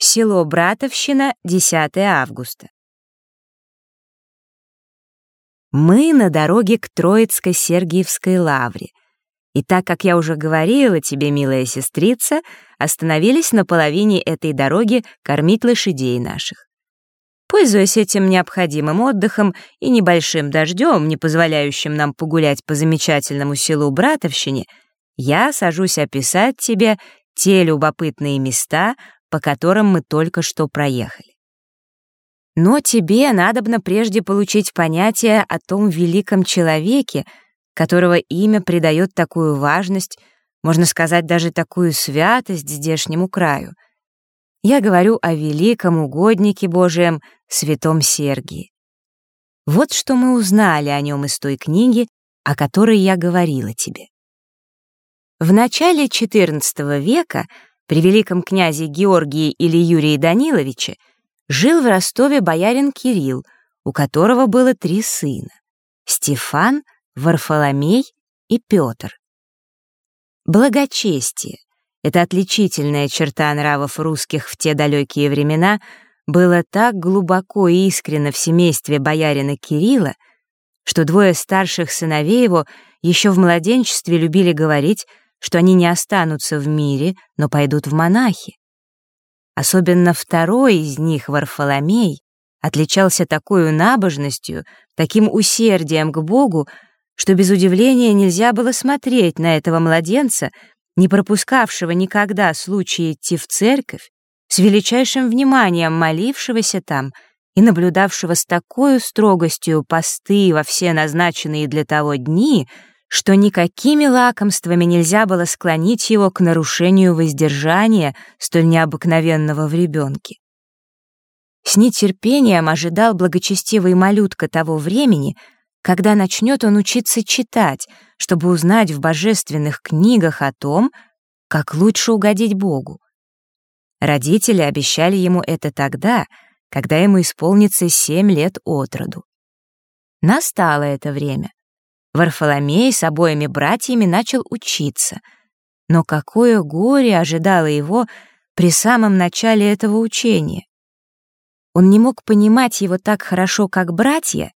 Село Братовщина, 10 августа. Мы на дороге к Троицко-Сергиевской лавре. И так как я уже говорила тебе, милая сестрица, остановились на половине этой дороги кормить лошадей наших. Пользуясь этим необходимым отдыхом и небольшим дождем, не позволяющим нам погулять по замечательному селу Братовщине, я сажусь описать тебе те любопытные места, по которым мы только что проехали. Но тебе надобно прежде получить понятие о том великом человеке, которого имя придает такую важность, можно сказать, даже такую святость здешнему краю. Я говорю о великом угоднике Божием, святом Сергии. Вот что мы узнали о нем из той книги, о которой я говорила тебе. В начале XIV века при великом князе Георгии или Юрии Даниловиче жил в Ростове боярин Кирилл, у которого было три сына — Стефан, Варфоломей и Петр. Благочестие — это отличительная черта нравов русских в те далекие времена — было так глубоко и искренно в семействе боярина Кирилла, что двое старших сыновей его еще в младенчестве любили говорить, что они не останутся в мире, но пойдут в монахи. Особенно второй из них, Варфоломей, отличался такой набожностью, таким усердием к Богу, что без удивления нельзя было смотреть на этого младенца, не пропускавшего никогда случая идти в церковь, с величайшим вниманием молившегося там и наблюдавшего с такой строгостью посты во все назначенные для того дни — что никакими лакомствами нельзя было склонить его к нарушению воздержания, столь необыкновенного в ребенке. С нетерпением ожидал благочестивый малютка того времени, когда начнет он учиться читать, чтобы узнать в божественных книгах о том, как лучше угодить Богу. Родители обещали ему это тогда, когда ему исполнится семь лет от роду. Настало это время. Варфоломей с обоими братьями начал учиться. Но какое горе ожидало его при самом начале этого учения. Он не мог понимать его так хорошо, как братья,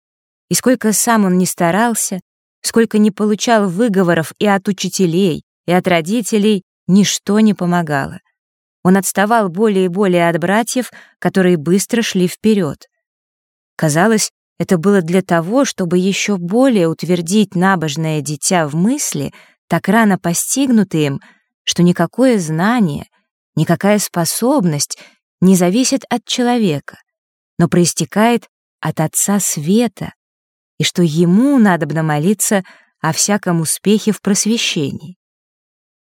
и сколько сам он не старался, сколько не получал выговоров и от учителей, и от родителей, ничто не помогало. Он отставал более и более от братьев, которые быстро шли вперед. Казалось, это было для того, чтобы еще более утвердить набожное дитя в мысли, так рано постигнутые им, что никакое знание, никакая способность не зависит от человека, но проистекает от Отца Света, и что ему надобно молиться о всяком успехе в просвещении.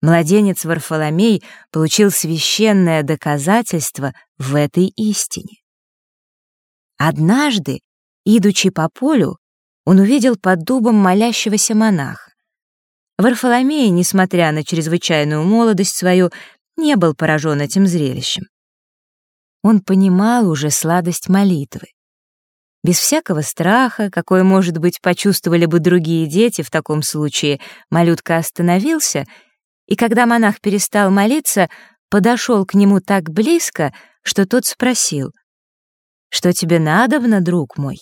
Младенец Варфоломей получил священное доказательство в этой истине. Однажды Идучи по полю, он увидел под дубом молящегося монаха. Варфоломей, несмотря на чрезвычайную молодость свою, не был поражен этим зрелищем. Он понимал уже сладость молитвы. Без всякого страха, какой, может быть, почувствовали бы другие дети в таком случае, малютка остановился, и когда монах перестал молиться, подошел к нему так близко, что тот спросил, «Что тебе надобно, друг мой?»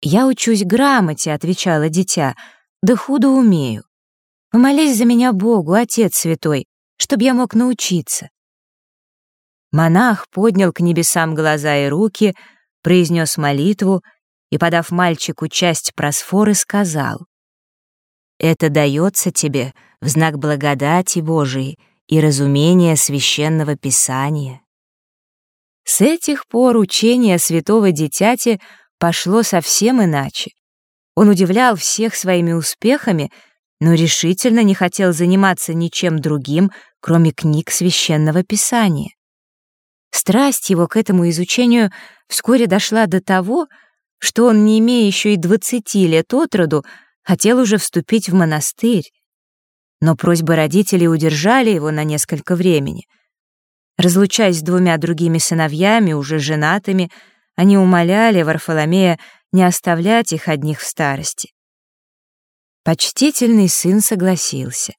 «Я учусь грамоте», — отвечала дитя, — «да худо умею. Помолись за меня Богу, Отец Святой, чтоб я мог научиться». Монах поднял к небесам глаза и руки, произнес молитву и, подав мальчику часть просфоры, сказал, «Это дается тебе в знак благодати Божией и разумения священного Писания». С этих пор учение святого дитяти пошло совсем иначе. Он удивлял всех своими успехами, но решительно не хотел заниматься ничем другим, кроме книг священного писания. Страсть его к этому изучению вскоре дошла до того, что он, не имея еще и двадцати лет от роду, хотел уже вступить в монастырь. Но просьбы родителей удержали его на несколько времени. Разлучаясь с двумя другими сыновьями, уже женатыми, они умоляли Варфоломея не оставлять их одних в старости. Почтительный сын согласился.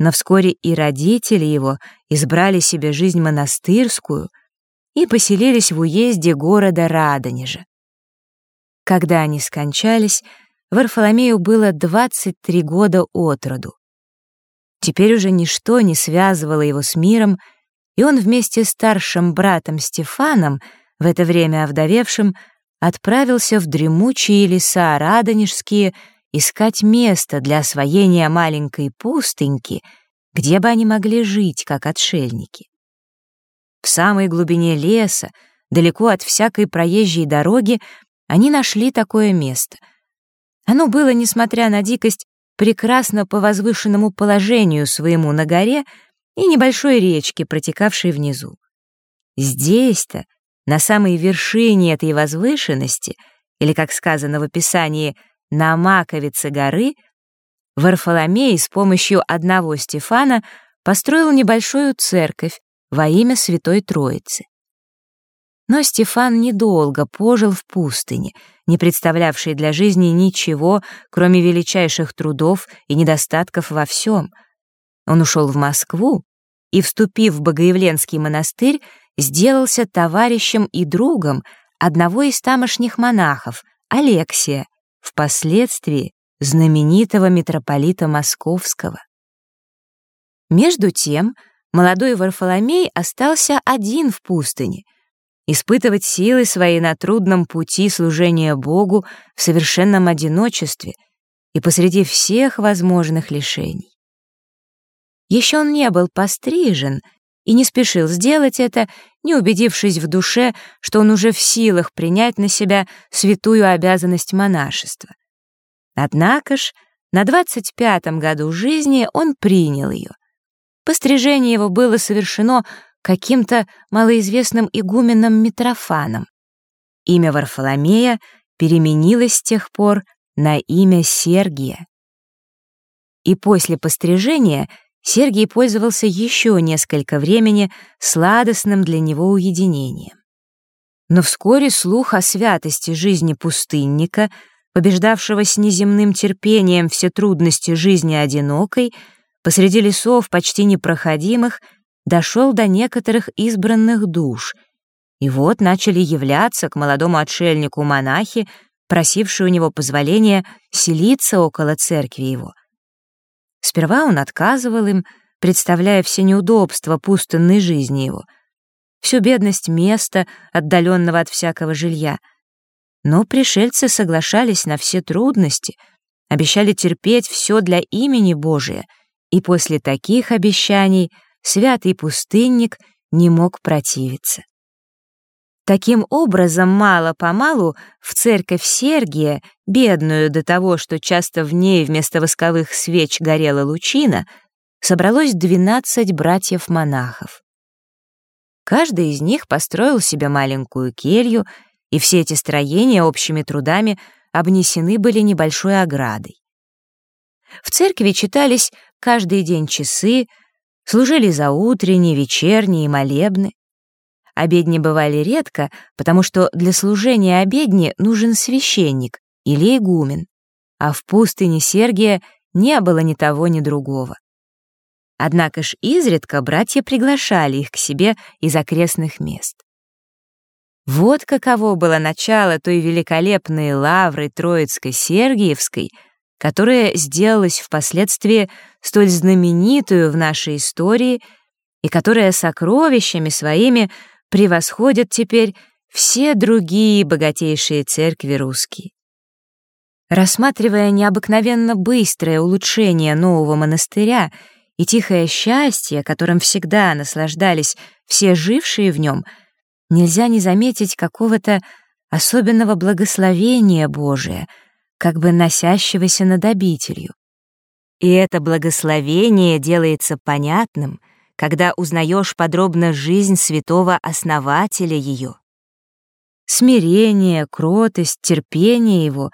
но вскоре и родители его избрали себе жизнь монастырскую и поселились в уезде города Радонежа. Когда они скончались, Варфоломею было 23 года от роду. Теперь уже ничто не связывало его с миром, и он вместе с старшим братом Стефаном, в это время овдовевшим, отправился в дремучие леса Радонежские искать место для освоения маленькой пустыньки, где бы они могли жить, как отшельники. В самой глубине леса, далеко от всякой проезжей дороги, они нашли такое место. Оно было, несмотря на дикость, прекрасно по возвышенному положению своему на горе и небольшой речке, протекавшей внизу. Здесь-то, на самой вершине этой возвышенности, или, как сказано в описании, на Маковице горы, Варфоломей с помощью одного Стефана построил небольшую церковь во имя Святой Троицы. Но Стефан недолго пожил в пустыне, не представлявшей для жизни ничего, кроме величайших трудов и недостатков во всем. Он ушел в Москву и, вступив в Богоявленский монастырь, сделался товарищем и другом одного из тамошних монахов, Алексия, впоследствии знаменитого митрополита Московского. Между тем, молодой Варфоломей остался один в пустыне — испытывать силы свои на трудном пути служения Богу в совершенном одиночестве и посреди всех возможных лишений. Еще он не был пострижен и не спешил сделать это, не убедившись в душе, что он уже в силах принять на себя святую обязанность монашества. Однако ж, на 25-м году жизни он принял ее. Пострижение его было совершено каким-то малоизвестным игуменом Митрофаном. Имя Варфоломея переменилось с тех пор на имя Сергия. И после пострижения Сергий пользовался еще несколько времени сладостным для него уединением. Но вскоре слух о святости жизни пустынника, побеждавшего с неземным терпением все трудности жизни одинокой, посреди лесов почти непроходимых — дошел до некоторых избранных душ, и вот начали являться к молодому отшельнику монахи, просившие у него позволения селиться около церкви его. Сперва он отказывал им, представляя все неудобства пустынной жизни его, всю бедность места, отдаленного от всякого жилья. Но пришельцы соглашались на все трудности, обещали терпеть все для имени Божия, и после таких обещаний — святый пустынник не мог противиться. Таким образом, мало-помалу в церковь Сергия, бедную до того, что часто в ней вместо восковых свеч горела лучина, собралось двенадцать братьев-монахов. Каждый из них построил себе маленькую келью, и все эти строения общими трудами обнесены были небольшой оградой. В церкви читались каждый день часы, служили за утренние, вечерние и молебны. Обедни бывали редко, потому что для служения обедни нужен священник или игумен, а в пустыне Сергия не было ни того, ни другого. Однако ж изредка братья приглашали их к себе из окрестных мест. Вот каково было начало той великолепной лавры Троицко-Сергиевской — которая сделалась впоследствии столь знаменитую в нашей истории и которая сокровищами своими превосходит теперь все другие богатейшие церкви русские. Рассматривая необыкновенно быстрое улучшение нового монастыря и тихое счастье, которым всегда наслаждались все жившие в нем, нельзя не заметить какого-то особенного благословения Божия — как бы носящегося над обителью. И это благословение делается понятным, когда узнаешь подробно жизнь святого основателя ее. Смирение, кротость, терпение его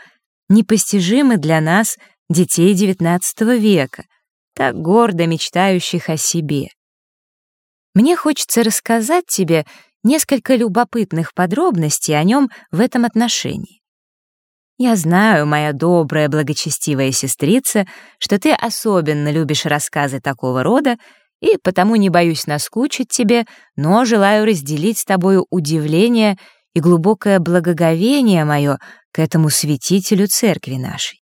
непостижимы для нас, детей XIX века, так гордо мечтающих о себе. Мне хочется рассказать тебе несколько любопытных подробностей о нем в этом отношении. Я знаю, моя добрая, благочестивая сестрица, что ты особенно любишь рассказы такого рода, и потому не боюсь наскучить тебе, но желаю разделить с тобою удивление и глубокое благоговение мое к этому святителю церкви нашей.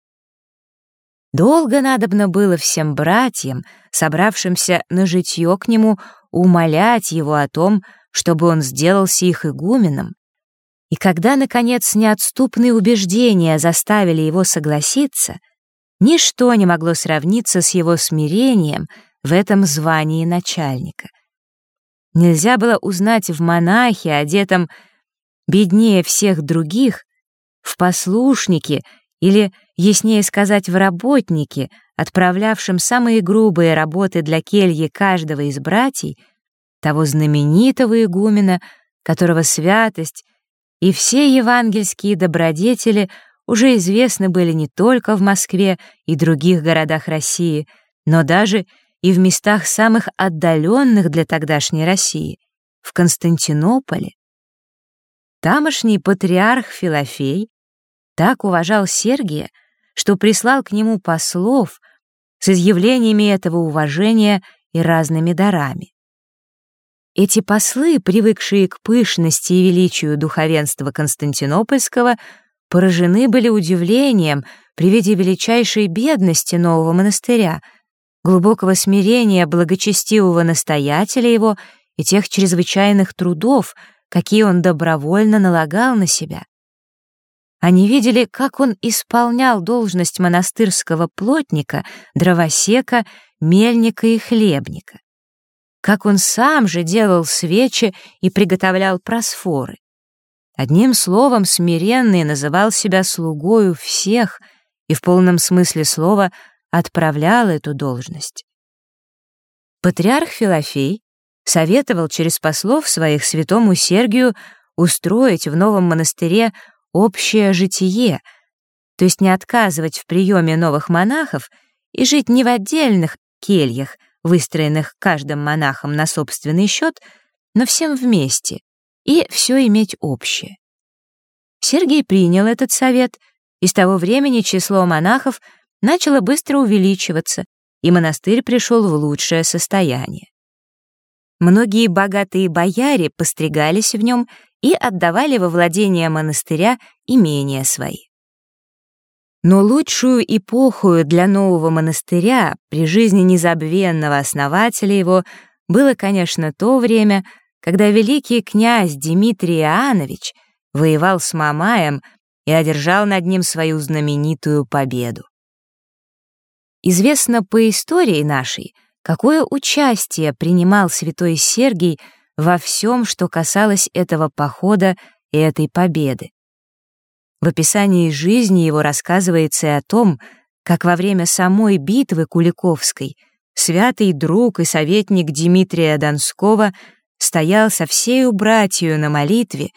Долго надобно было всем братьям, собравшимся на житье к нему, умолять его о том, чтобы он сделался их игуменом. И когда, наконец, неотступные убеждения заставили его согласиться, ничто не могло сравниться с его смирением в этом звании начальника. Нельзя было узнать в монахе, одетом беднее всех других, в послушнике или, яснее сказать, в работнике, отправлявшем самые грубые работы для кельи каждого из братьей, того знаменитого игумена, которого святость и все евангельские добродетели уже известны были не только в Москве и других городах России, но даже и в местах самых отдаленных для тогдашней России, в Константинополе. Тамошний патриарх Филофей так уважал Сергия, что прислал к нему послов с изъявлениями этого уважения и разными дарами. Эти послы, привыкшие к пышности и величию духовенства Константинопольского, поражены были удивлением при виде величайшей бедности нового монастыря, глубокого смирения благочестивого настоятеля его и тех чрезвычайных трудов, какие он добровольно налагал на себя. Они видели, как он исполнял должность монастырского плотника, дровосека, мельника и хлебника как он сам же делал свечи и приготовлял просфоры. Одним словом, смиренный называл себя слугою всех и в полном смысле слова отправлял эту должность. Патриарх Филофей советовал через послов своих святому Сергию устроить в новом монастыре общее житие, то есть не отказывать в приеме новых монахов и жить не в отдельных кельях, выстроенных каждым монахом на собственный счет, но всем вместе, и все иметь общее. Сергий принял этот совет, и с того времени число монахов начало быстро увеличиваться, и монастырь пришел в лучшее состояние. Многие богатые бояре постригались в нем и отдавали во владение монастыря имения свои. Но лучшую эпоху для нового монастыря при жизни незабвенного основателя его было, конечно, то время, когда великий князь Дмитрий Иоаннович воевал с Мамаем и одержал над ним свою знаменитую победу. Известно по истории нашей, какое участие принимал святой Сергий во всем, что касалось этого похода и этой победы. В описании жизни его рассказывается и о том, как во время самой битвы Куликовской святый друг и советник Дмитрия Донского стоял со всею братью на молитве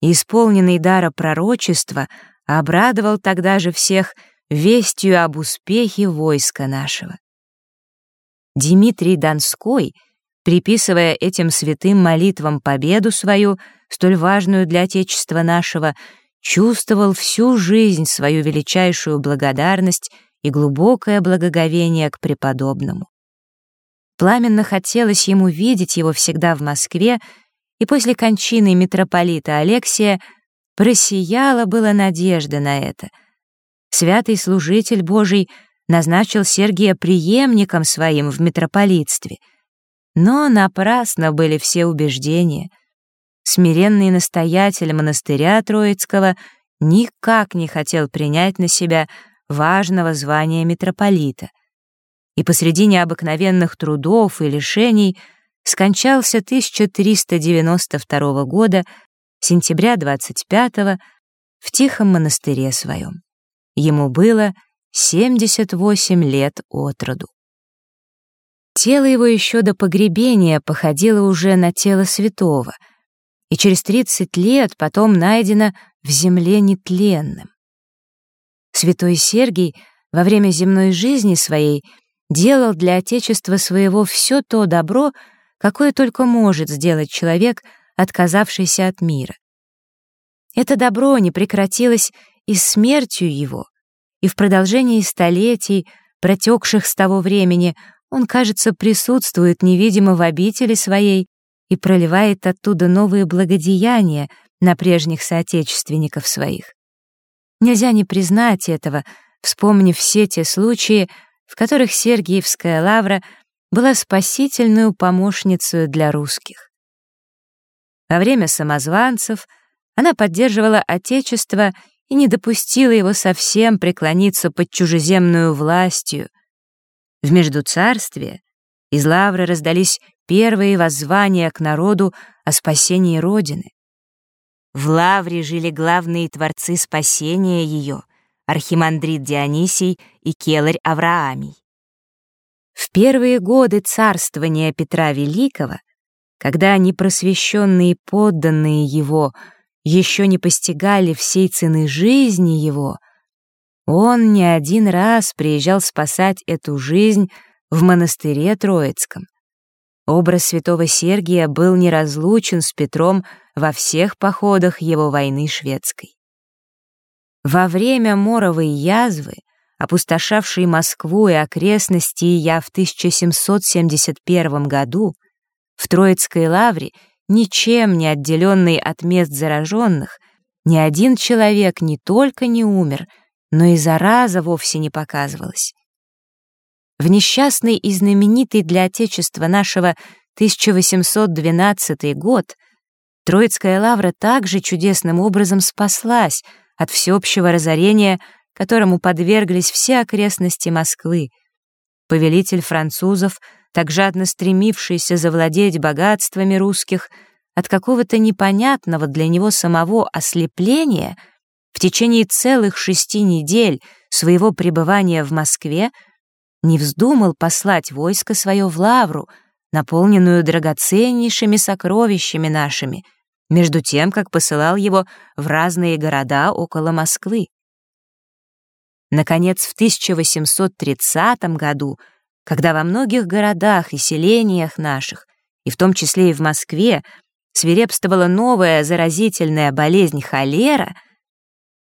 и, исполненный дара пророчества, обрадовал тогда же всех вестью об успехе войска нашего. Дмитрий Донской, приписывая этим святым молитвам победу свою, столь важную для Отечества нашего, чувствовал всю жизнь свою величайшую благодарность и глубокое благоговение к преподобному. Пламенно хотелось ему видеть его всегда в Москве, и после кончины митрополита Алексия просияла была надежда на это. Святый служитель Божий назначил Сергия преемником своим в митрополитстве, но напрасно были все убеждения — смиренный настоятель монастыря Троицкого никак не хотел принять на себя важного звания митрополита. И посреди необыкновенных трудов и лишений скончался 1392 года, сентября 25 в тихом монастыре своем. Ему было 78 лет от роду. Тело его еще до погребения походило уже на тело святого — и через 30 лет потом найдено в земле нетленным. Святой Сергий во время земной жизни своей делал для Отечества своего все то добро, какое только может сделать человек, отказавшийся от мира. Это добро не прекратилось и смертью его, и в продолжении столетий, протекших с того времени, он, кажется, присутствует невидимо в обители своей и проливает оттуда новые благодеяния на прежних соотечественников своих. Нельзя не признать этого, вспомнив все те случаи, в которых Сергиевская лавра была спасительную помощницей для русских. Во время самозванцев она поддерживала Отечество и не допустила его совсем преклониться под чужеземную властью. В Междуцарстве из лавры раздались первые воззвания к народу о спасении Родины. В лавре жили главные творцы спасения ее — архимандрит Дионисий и келарь Авраамий. В первые годы царствования Петра Великого, когда непросвещенные подданные его еще не постигали всей цены жизни его, он не один раз приезжал спасать эту жизнь в монастыре Троицком. Образ святого Сергия был неразлучен с Петром во всех походах его войны шведской. Во время моровой язвы, опустошавшей Москву и окрестности я в 1771 году, в Троицкой лавре, ничем не отделенный от мест зараженных, ни один человек не только не умер, но и зараза вовсе не показывалась. В несчастный и знаменитый для Отечества нашего 1812 год Троицкая лавра также чудесным образом спаслась — от всеобщего разорения, которому подверглись все окрестности Москвы. Повелитель французов, так жадно стремившийся завладеть богатствами русских, от какого-то непонятного для него самого ослепления в течение целых шести недель своего пребывания в Москве не вздумал послать войско свое в Лавру, наполненную драгоценнейшими сокровищами нашими — между тем, как посылал его в разные города около Москвы. Наконец, в 1830 году, когда во многих городах и селениях наших, и в том числе и в Москве, свирепствовала новая заразительная болезнь холера,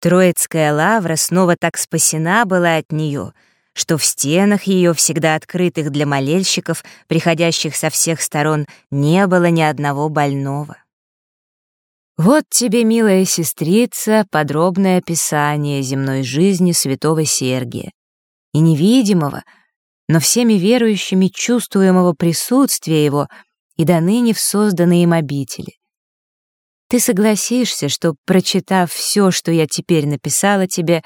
Троицкая лавра снова так спасена была от нее, что в стенах ее, всегда открытых для молельщиков, приходящих со всех сторон, не было ни одного больного. Вот тебе, милая сестрица, подробное описание земной жизни святого Сергия и невидимого, но всеми верующими чувствуемого присутствия его и до ныне в созданной им обители. Ты согласишься, что, прочитав все, что я теперь написала тебе,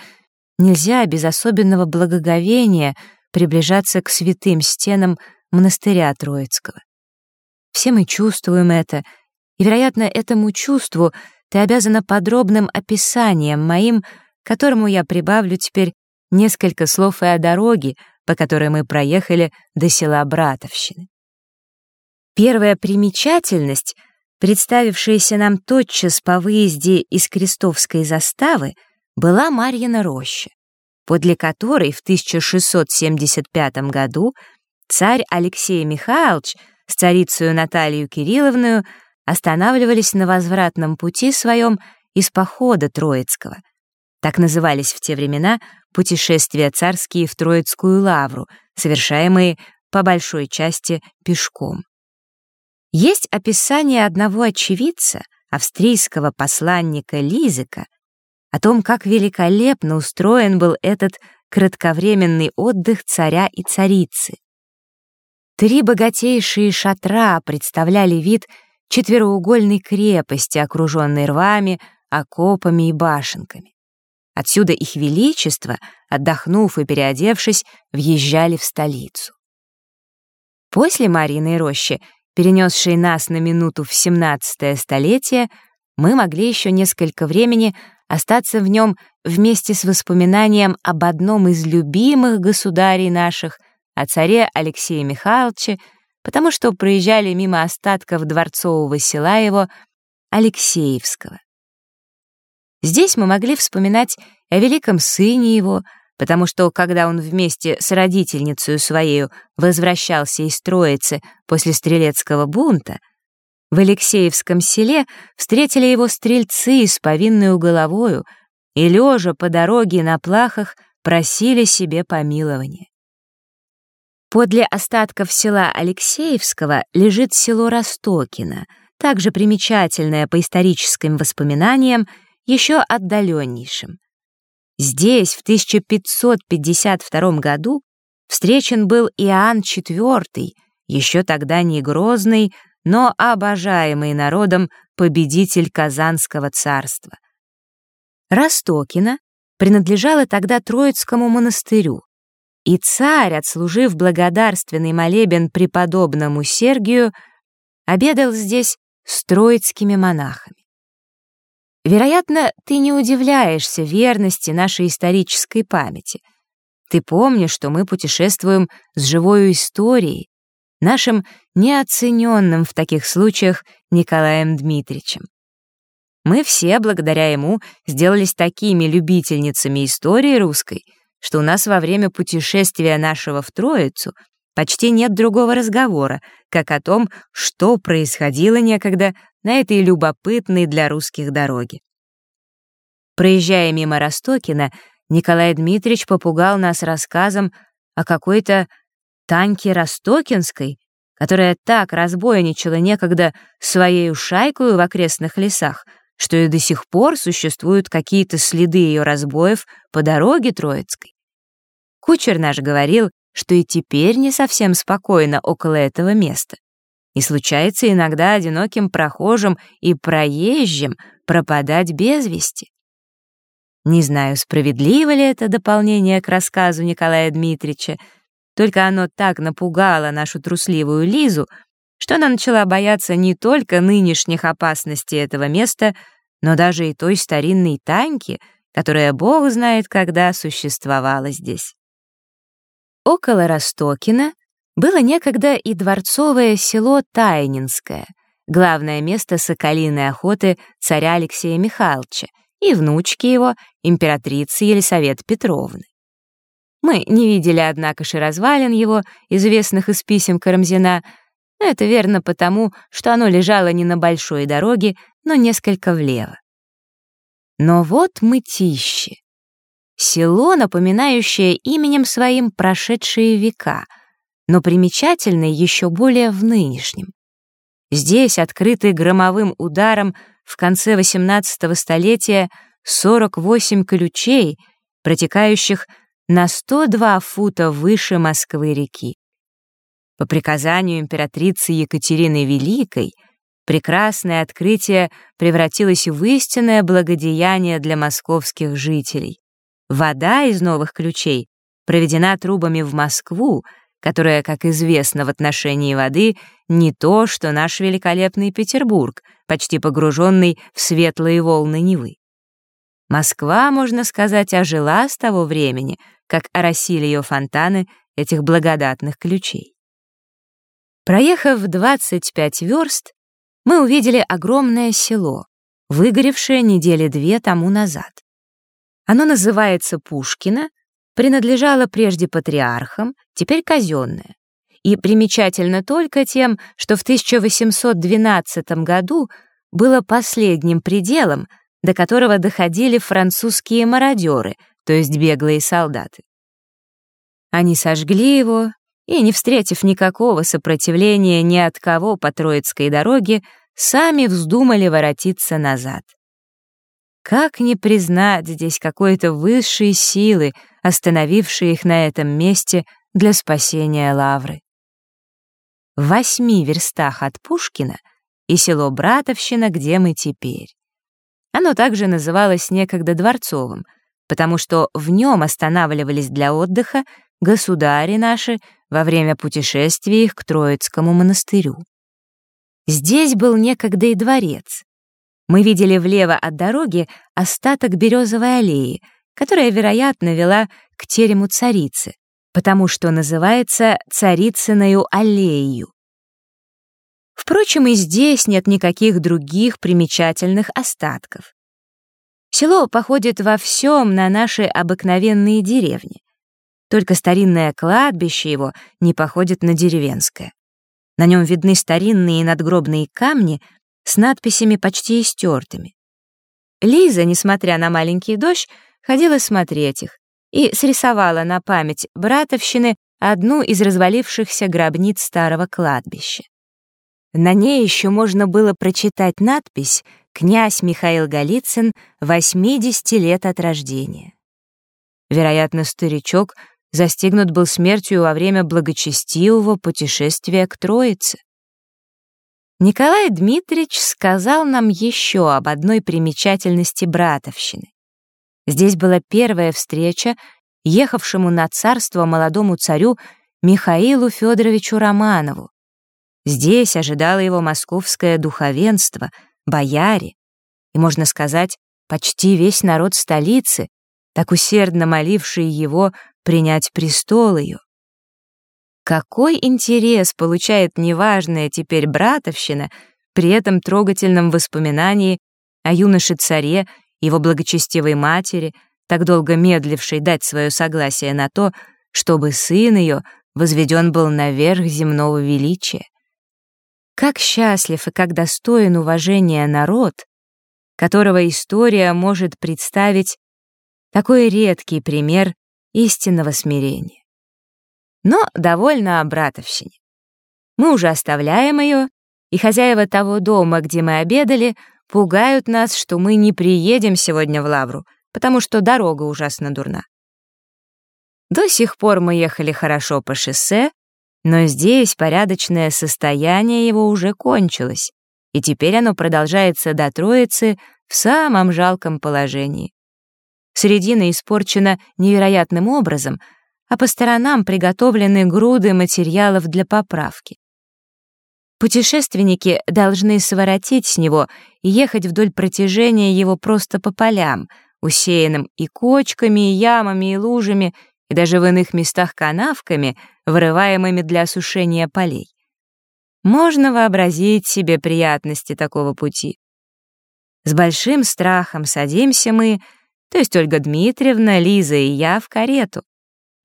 нельзя без особенного благоговения приближаться к святым стенам монастыря Троицкого. Все мы чувствуем это — и, вероятно, этому чувству ты обязана подробным описанием моим, которому я прибавлю теперь несколько слов и о дороге, по которой мы проехали до села Братовщины. Первая примечательность, представившаяся нам тотчас по выезде из Крестовской заставы, была Марьина роща, подле которой в 1675 году царь Алексей Михайлович с царицей Наталью Кирилловную останавливались на возвратном пути своем из похода Троицкого. Так назывались в те времена путешествия царские в Троицкую лавру, совершаемые по большой части пешком. Есть описание одного очевидца, австрийского посланника Лизика, о том, как великолепно устроен был этот кратковременный отдых царя и царицы. Три богатейшие шатра представляли вид четвероугольной крепости, окруженной рвами, окопами и башенками. Отсюда их величество, отдохнув и переодевшись, въезжали в столицу. После Мариной рощи, перенесшей нас на минуту в 17 столетие, мы могли еще несколько времени остаться в нем вместе с воспоминанием об одном из любимых государей наших, о царе Алексее Михайловиче, потому что проезжали мимо остатков дворцового села его Алексеевского. Здесь мы могли вспоминать о великом сыне его, потому что, когда он вместе с родительницей своей возвращался из Троицы после стрелецкого бунта, в Алексеевском селе встретили его стрельцы с повинную головою и, лежа по дороге на плахах, просили себе помилования. Подле остатков села Алексеевского лежит село Ростокино, также примечательное по историческим воспоминаниям, еще отдаленнейшим. Здесь в 1552 году встречен был Иоанн IV, еще тогда не грозный, но обожаемый народом победитель Казанского царства. Ростокино принадлежало тогда Троицкому монастырю, и царь, отслужив благодарственный молебен преподобному Сергию, обедал здесь с троицкими монахами. Вероятно, ты не удивляешься верности нашей исторической памяти. Ты помнишь, что мы путешествуем с живой историей, нашим неоцененным в таких случаях Николаем Дмитриевичем. Мы все, благодаря ему, сделались такими любительницами истории русской, что у нас во время путешествия нашего в Троицу почти нет другого разговора, как о том, что происходило некогда на этой любопытной для русских дороге. Проезжая мимо Ростокина, Николай Дмитриевич попугал нас рассказом о какой-то Таньке Ростокинской, которая так разбойничала некогда своей шайкою в окрестных лесах, что и до сих пор существуют какие-то следы ее разбоев по дороге Троицкой. Кучер наш говорил, что и теперь не совсем спокойно около этого места. И случается иногда одиноким прохожим и проезжим пропадать без вести. Не знаю, справедливо ли это дополнение к рассказу Николая Дмитриевича, только оно так напугало нашу трусливую Лизу, что она начала бояться не только нынешних опасностей этого места, но даже и той старинной Таньки, которая бог знает когда существовала здесь. Около Ростокина было некогда и дворцовое село Тайнинское, главное место соколиной охоты царя Алексея Михайловича и внучки его, императрицы Елисаветы Петровны. Мы не видели, однако, развалин его, известных из писем Карамзина, но это верно потому, что оно лежало не на большой дороге, но несколько влево. Но вот мытищи. Село, напоминающее именем своим прошедшие века, но примечательное еще более в нынешнем. Здесь, открытый громовым ударом в конце XVIII столетия, 48 ключей, протекающих на 102 фута выше Москвы-реки. По приказанию императрицы Екатерины Великой прекрасное открытие превратилось в истинное благодеяние для московских жителей. Вода из новых ключей проведена трубами в Москву, которая, как известно в отношении воды, не то, что наш великолепный Петербург, почти погруженный в светлые волны Невы. Москва, можно сказать, ожила с того времени, как оросили ее фонтаны этих благодатных ключей. Проехав 25 верст, мы увидели огромное село, выгоревшее недели две тому назад. Оно называется Пушкино, принадлежало прежде патриархам, теперь казенное. И примечательно только тем, что в 1812 году было последним пределом, до которого доходили французские мародеры, то есть беглые солдаты. Они сожгли его и, не встретив никакого сопротивления ни от кого по Троицкой дороге, сами вздумали воротиться назад. Как не признать здесь какой-то высшей силы, остановившей их на этом месте для спасения Лавры? В восьми верстах от Пушкина и село Братовщина, где мы теперь. Оно также называлось некогда Дворцовым, потому что в нем останавливались для отдыха государи наши во время путешествия их к Троицкому монастырю. Здесь был некогда и дворец. Мы видели влево от дороги остаток березовой аллеи, которая, вероятно, вела к терему царицы, потому что называется Царицыною аллею. Впрочем, и здесь нет никаких других примечательных остатков. Село походит во всем на наши обыкновенные деревни. Только старинное кладбище его не походит на деревенское. На нем видны старинные надгробные камни с надписями почти истертыми. Лиза, несмотря на маленький дождь, ходила смотреть их и срисовала на память братовщины одну из развалившихся гробниц старого кладбища. На ней еще можно было прочитать надпись «Князь Михаил Голицын, 80 лет от рождения». Вероятно, старичок застигнут был смертью во время благочестивого путешествия к Троице. Николай Дмитриевич сказал нам еще об одной примечательности братовщины. Здесь была первая встреча ехавшему на царство молодому царю Михаилу Федоровичу Романову. Здесь ожидало его московское духовенство, бояре, и, можно сказать, почти весь народ столицы, так усердно моливший его принять престол ее. Какой интерес получает неважная теперь братовщина при этом трогательном воспоминании о юноше-царе, его благочестивой матери, так долго медлившей дать свое согласие на то, чтобы сын ее возведен был наверх земного величия. Как счастлив и как достоин уважения народ, которого история может представить такой редкий пример истинного смирения. Но довольно о братовщине. Мы уже оставляем ее, и хозяева того дома, где мы обедали, пугают нас, что мы не приедем сегодня в Лавру, потому что дорога ужасно дурна. До сих пор мы ехали хорошо по шоссе, но здесь порядочное состояние его уже кончилось, и теперь оно продолжается до Троицы в самом жалком положении. Середина испорчена невероятным образом, а по сторонам приготовлены груды материалов для поправки. Путешественники должны своротить с него и ехать вдоль протяжения его просто по полям, усеянным и кочками, и ямами, и лужами, и даже в иных местах канавками, вырываемыми для осушения полей. Можно вообразить себе приятности такого пути. С большим страхом садимся мы, то есть Ольга Дмитриевна, Лиза и я, в карету.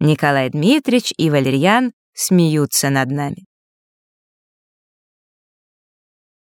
Николай Дмитриевич и Валерьян смеются над нами.